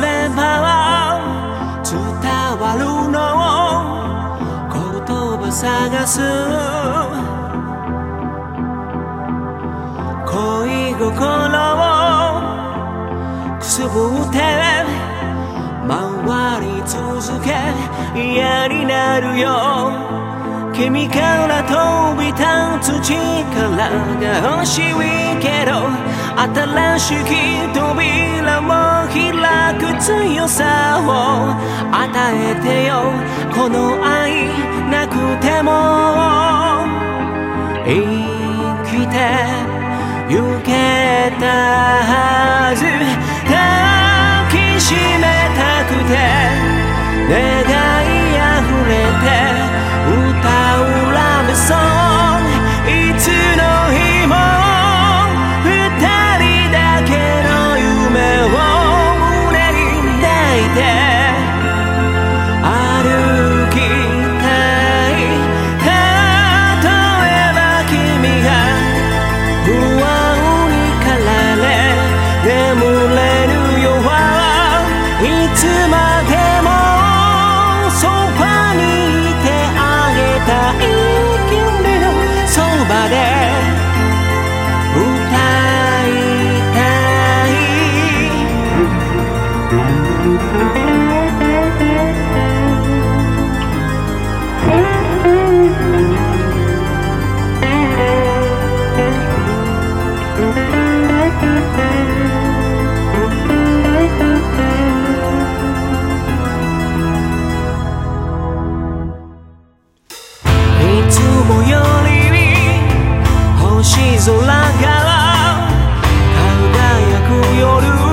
れば伝わるのを言葉探す恋心をくすぶって回り続け嫌になるよ君から飛び立つ力が欲しいけど新しき扉を開く強さを与えてよ。この愛なくても生きてゆけたはず。抱きしめたくて願い星空が輝く夜